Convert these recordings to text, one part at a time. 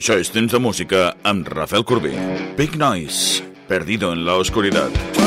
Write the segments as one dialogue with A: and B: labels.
A: Això és Temps de Música amb Rafael Corbí. Big Noise, perdido en la oscuridad.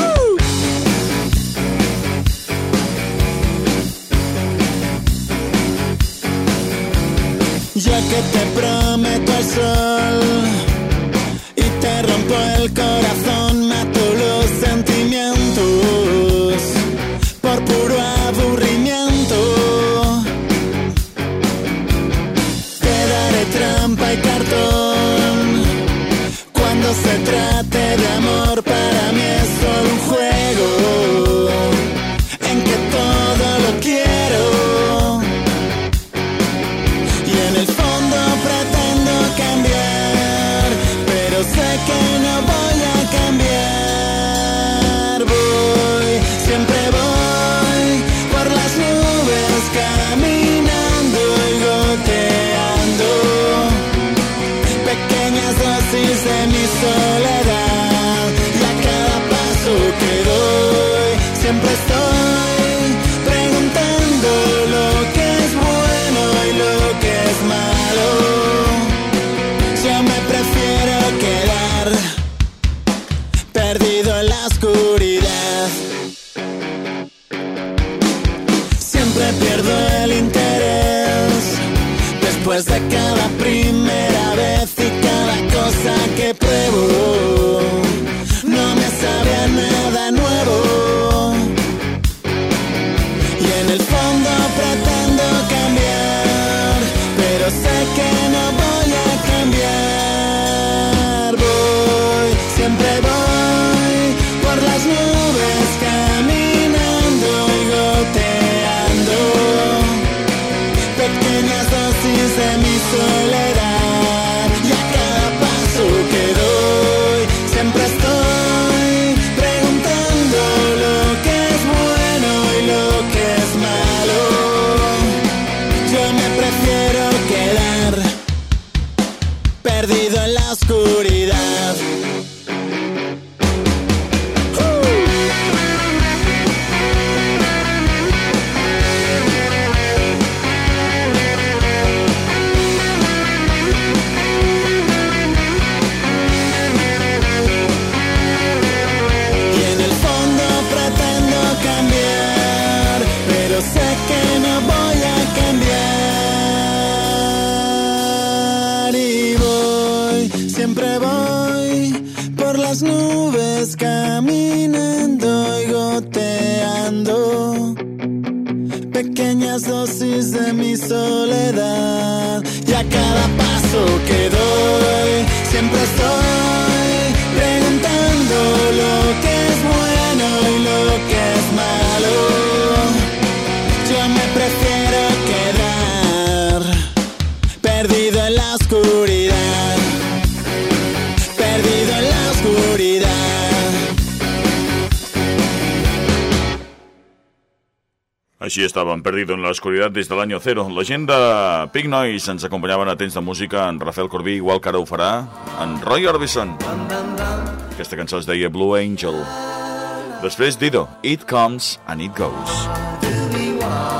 B: Pequeñas dosis de mi soledad. Y a cada paso que doy, siempre estoy preguntando lo que es bueno. Així estaven, perdido en la oscuridad
A: des de l'any 0. La gent de Pink Noise ens acompanyaven a temps de música en Rafael Corbí, igual que ara ho farà en Roy Orbison. Aquesta cançó es deia Blue Angel. Després Dido, It Comes and It Goes.
C: To be wild.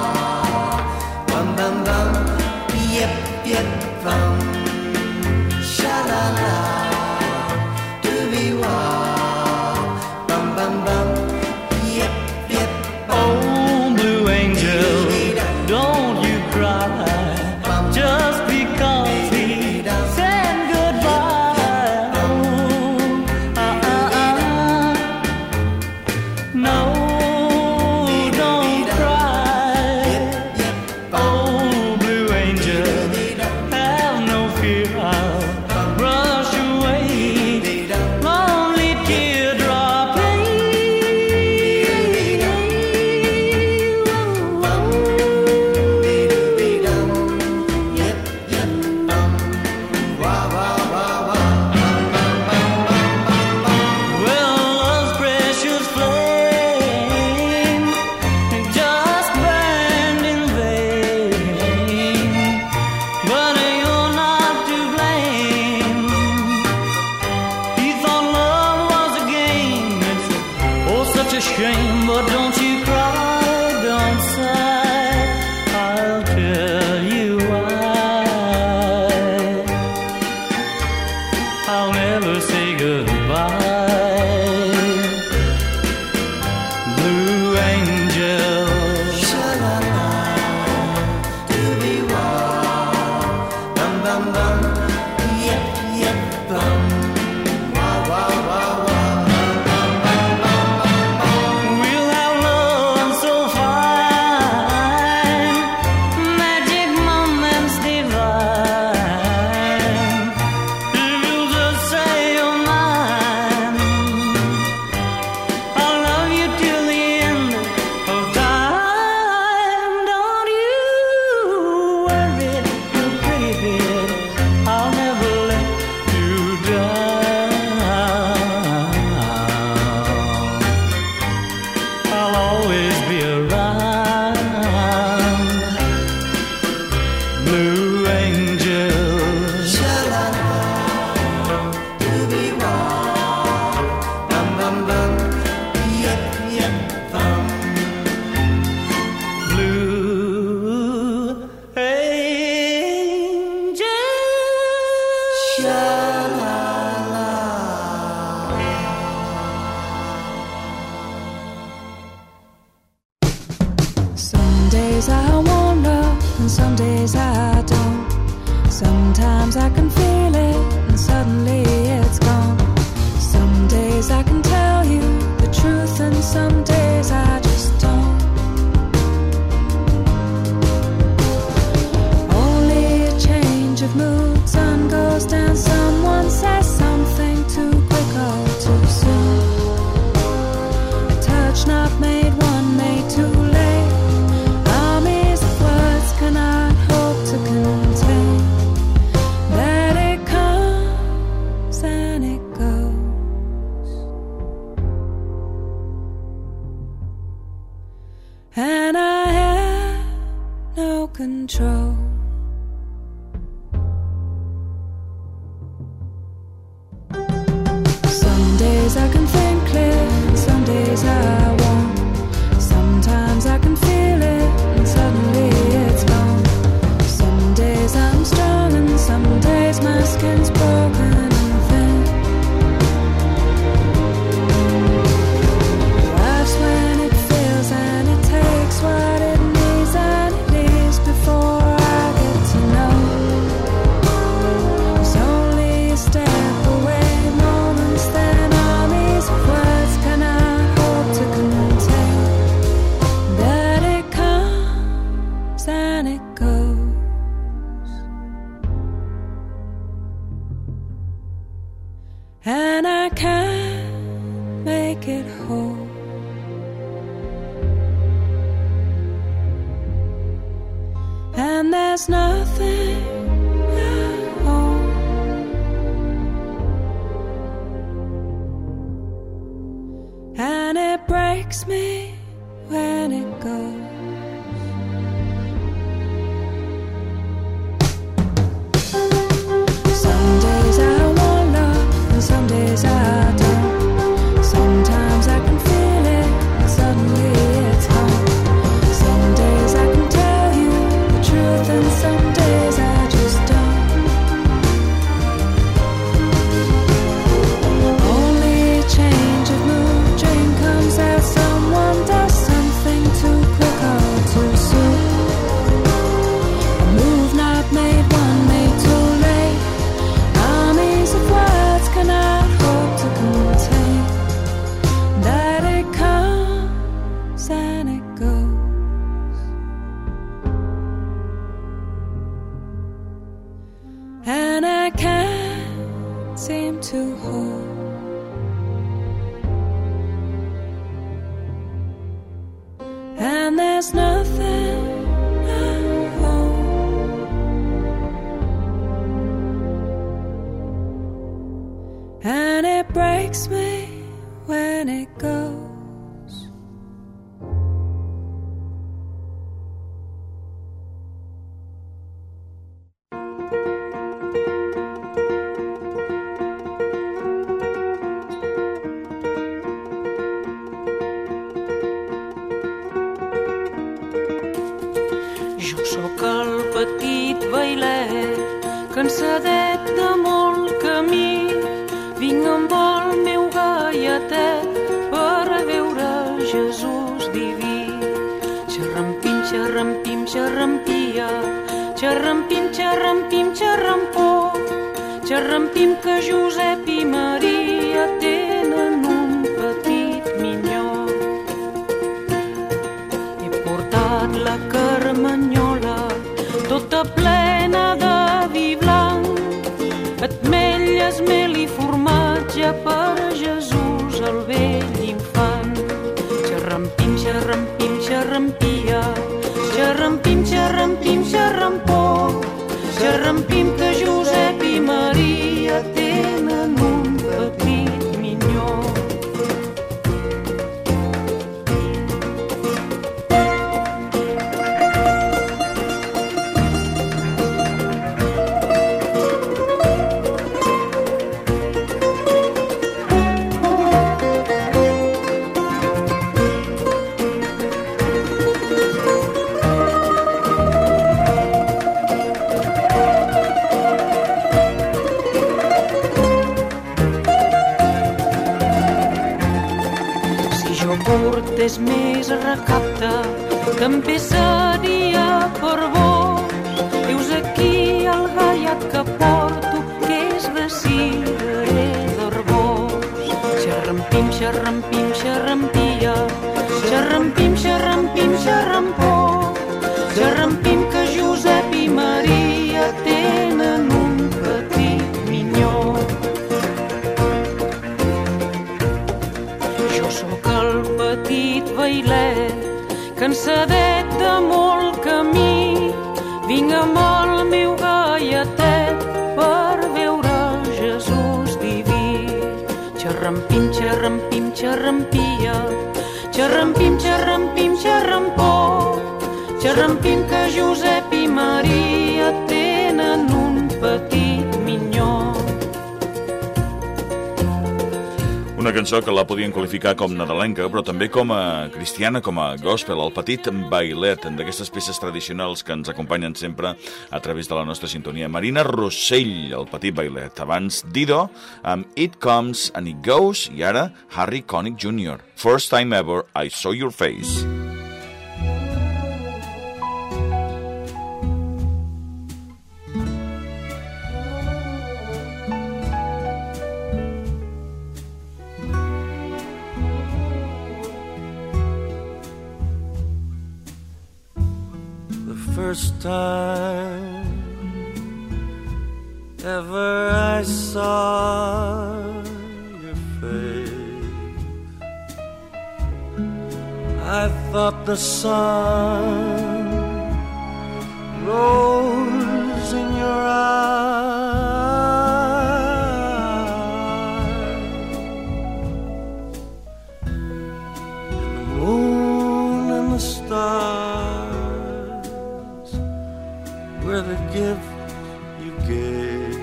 C: I'm feeling there's nothing at all. And it breaks me.
D: vailet, cansadet de molt camí. Vinc amb el meu gaietet per veure Jesús diví. Xerrampim, xerrampim, xerrampia, xerrampim, xerrampim, xerrampó, xerrampim que Josep i Maria gallines, mel i formatge per Jesús, el vell infant. Xerrampim, xerrampim, xerrampia, xerrampim, xerrampim, xerrampó, xerrampim, que empezaria per vos. Heus aquí el gaiat que porto, que és de cigarrer d'arbós. Xerrampim, xerrampim, xerrampia, xerrampim, xerrampim, xerrampó. Xerrampim que Josep i Maria tenen un petit minyó. Jo sóc el petit bailar cansadet de molt camí. Vinc amb el meu gaietet per veure Jesús diví. Xerrampim, xerrampim, xerrampia, xerrampim, xerrampim, xerrampó. Xerrampim que Josep i Maria
A: cançó que la podien qualificar com nadalenca, però també com a cristiana, com a gospel, el petit bailet d'aquestes peces tradicionals que ens acompanyen sempre a través de la nostra sintonia. Marina Rossell, el petit bailet. Abans Dido, amb It Comes and It Goes, i ara Harry Connick Jr. First time ever I saw your face.
E: First time ever I saw your face. I thought the sun rose gift you gave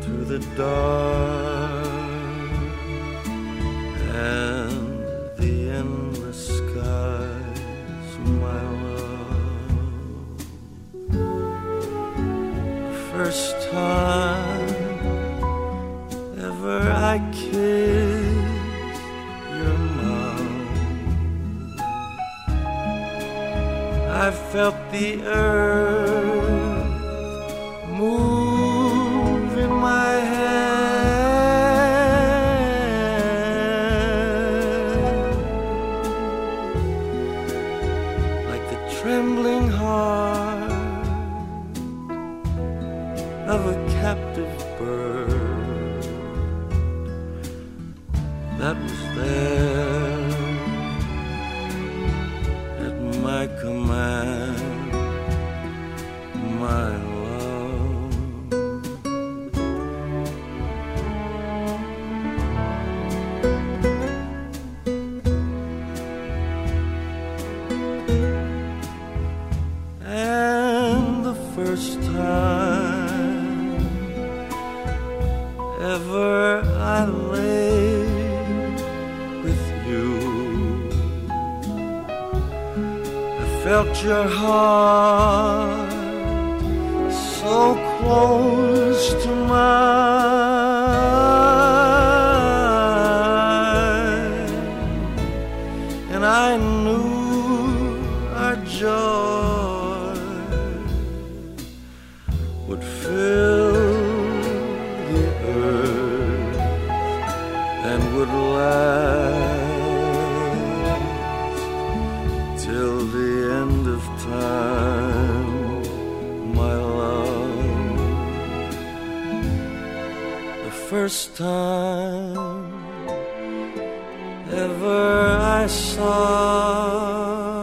E: through the dark and the endless skies, my love. First time felt the earth first time ever I lay with you. I felt your heart first time ever I saw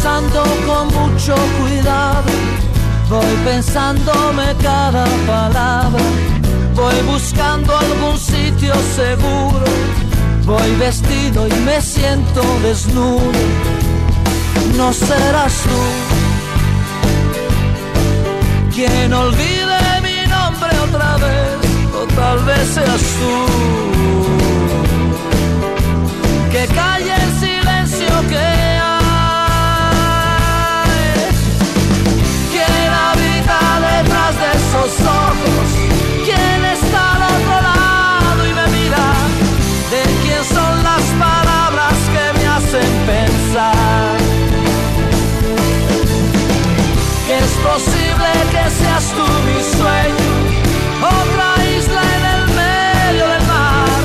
F: Voy pisando con mucho cuidado, voy pensándome cada palabra, voy buscando algún sitio seguro, voy vestido y me siento desnudo. No serás tú quien olvide mi nombre otra vez, o tal vez seas tú. Que calle ojos quién está al otro lado y me mira. De quién son las palabras que me hacen pensar. Que es posible que seas tú mi sueño. Otra isla en el medio del mar.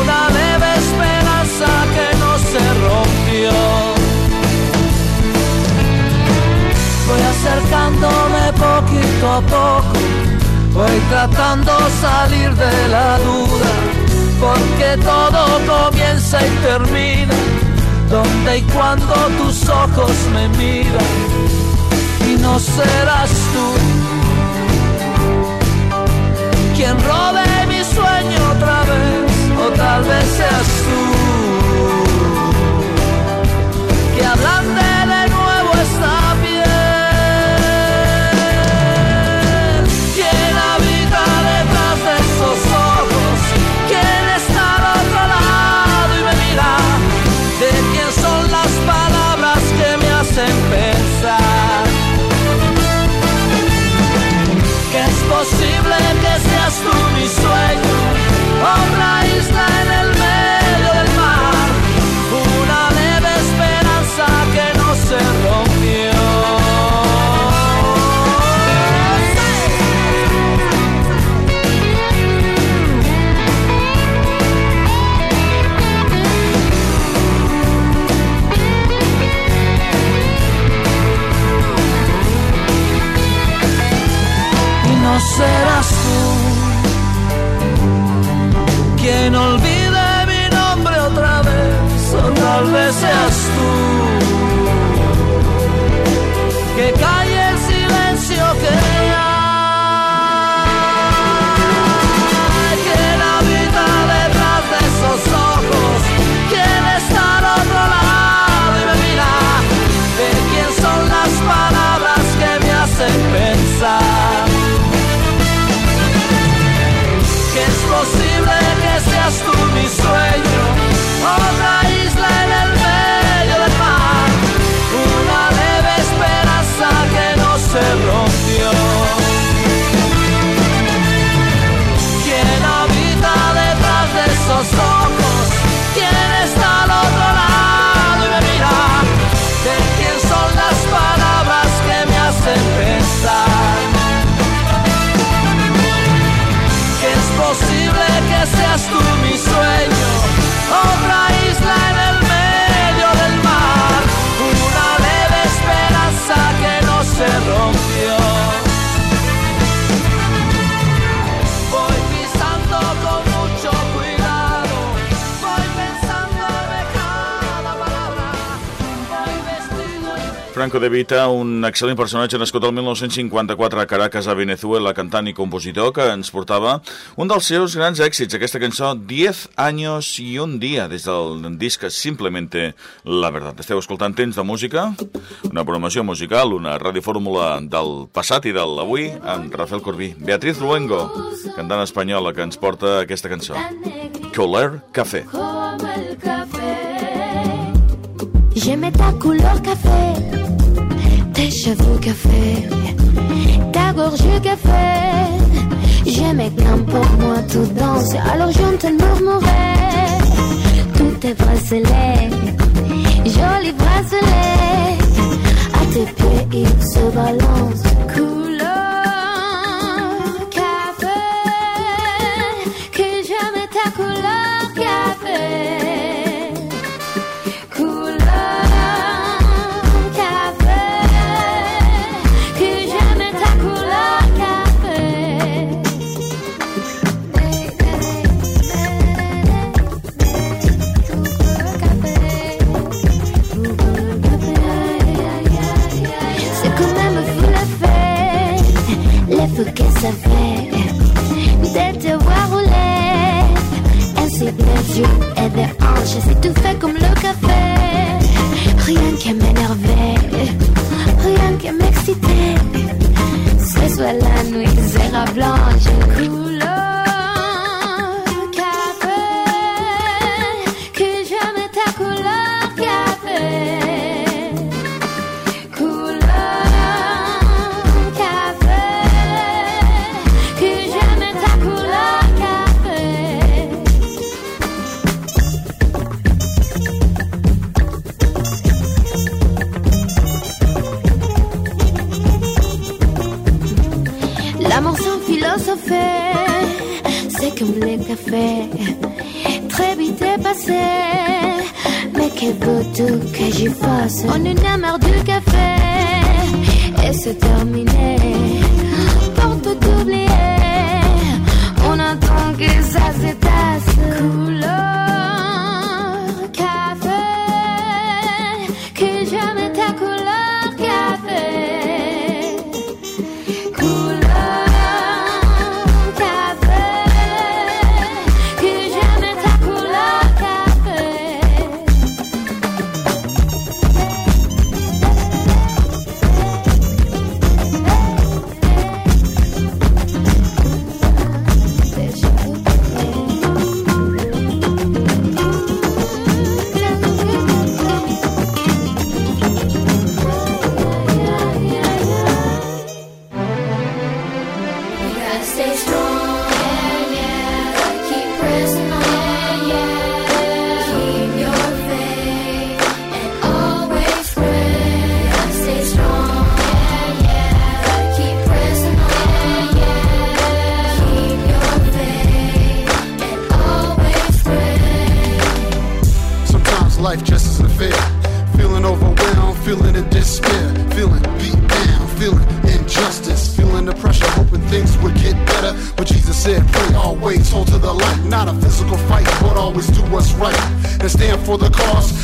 F: Una leve esperanza que no se rompió. Voy acercándome poquito y tratando salir de la duda, porque todo comienza y termina, donde y cuando tus ojos me miran, y no serás tú quien robe mi sueño otra vez, o tal vez seas tú,
A: Franco de Vita, un excel·lent personatge nascut el 1954 a Caracas, a Venezuela, cantant i compositor, que ens portava un dels seus grans èxits, aquesta cançó, 10 anys i un dia, des del disc Simplemente la Verdad. Esteu escoltant Temps de Música, una programació musical, una radiofórmula del passat i de l'avui, amb Rafael Corbí. Beatriz Luengo, cantant espanyola, que ens porta aquesta cançó. Coller Café.
G: Comme le café. J'aimais ta couleur café, tes cheveux café, ta gorge café. J'aimais quand pour moi tout danse, alors j'entends murmurer tous tes bracelets, jolis bracelets. À tes pieds ils se balancent. Couleur yeux et des hanches. Fais comme le café, rien qui m'énervait, rien qui m'excitait. Ce soit la nuit sera blanche, couleur que j'y fasse? On en a du café, et c'est terminé.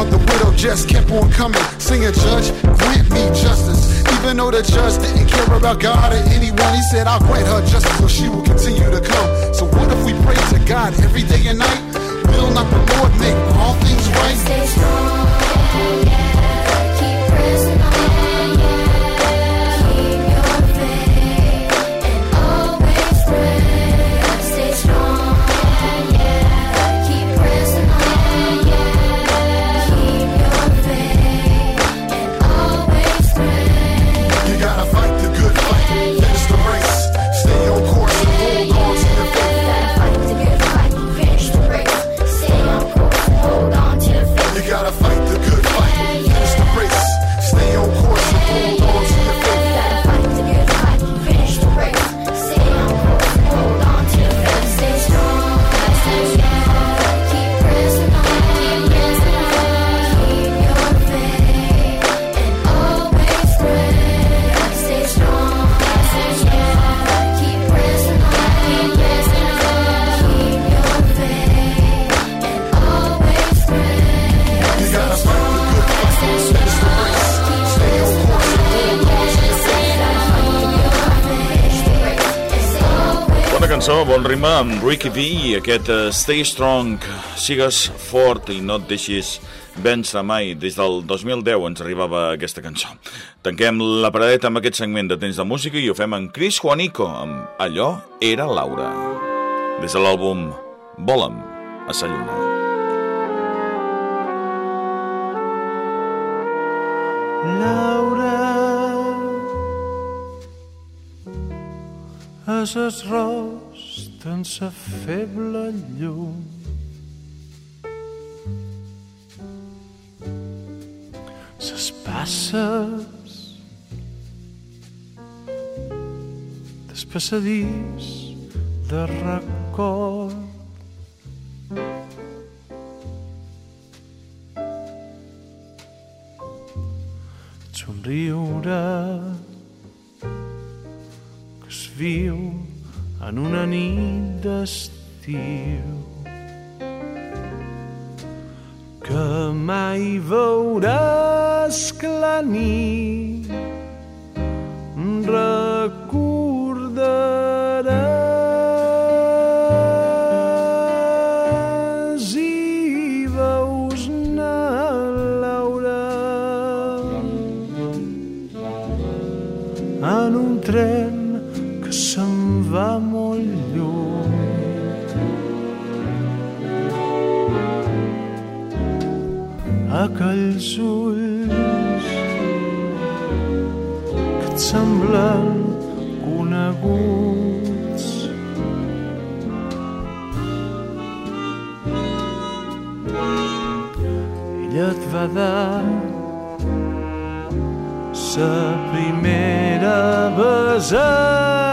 H: But the widow just kept on coming, singing, Judge, grant me justice. Even though the judge didn't care about God or anyone, he said, I'll grant her justice so she will continue to come. So what if we pray to God every day and night? Will not the Lord make all things right?
G: Stay strong, yeah.
B: Cançó, bon ritme amb Ricky D i aquest uh, Stay Strong, sigues fort i no et deixis vèncer mai. Des del 2010 ens arribava aquesta cançó. Tanquem la paradeta amb aquest segment de temps de música i ho fem amb Chris Juanico, amb Allò era Laura. Des de l'àlbum Vola'm a sa lluna.
I: Laura és el rost en sa feble llum. Ses passes des passadís de record. Somriure que es viu en una nit d'estiu. Que mai veuràs la nit va dar sa primera besada.